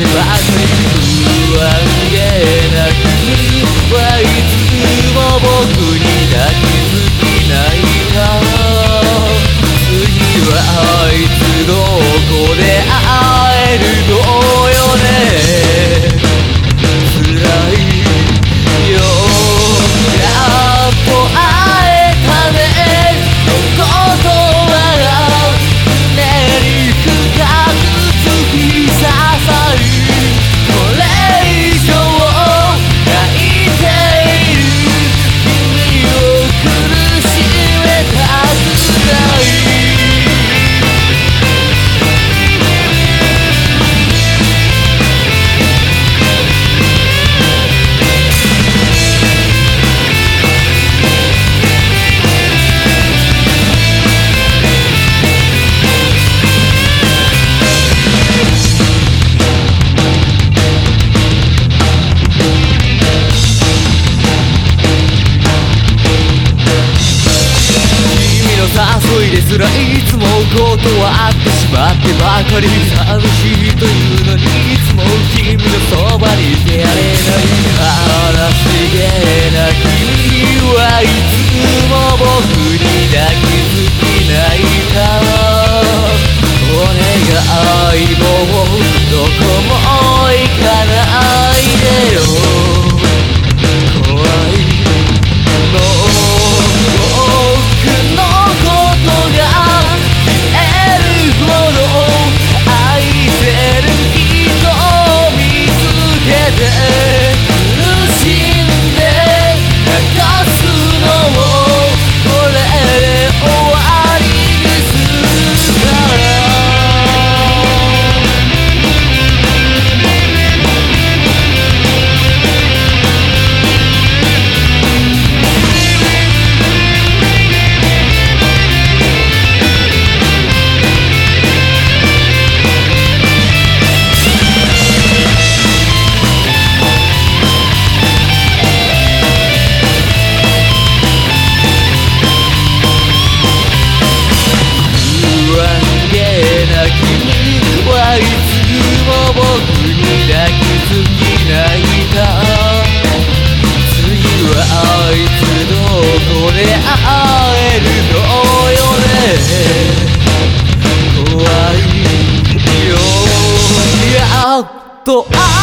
でばすらいつも断ってしまってばかり寂しいというのにいつも君のそばにいてやれない。話しげな。君はいつも僕に抱きつきないかお願いをとあ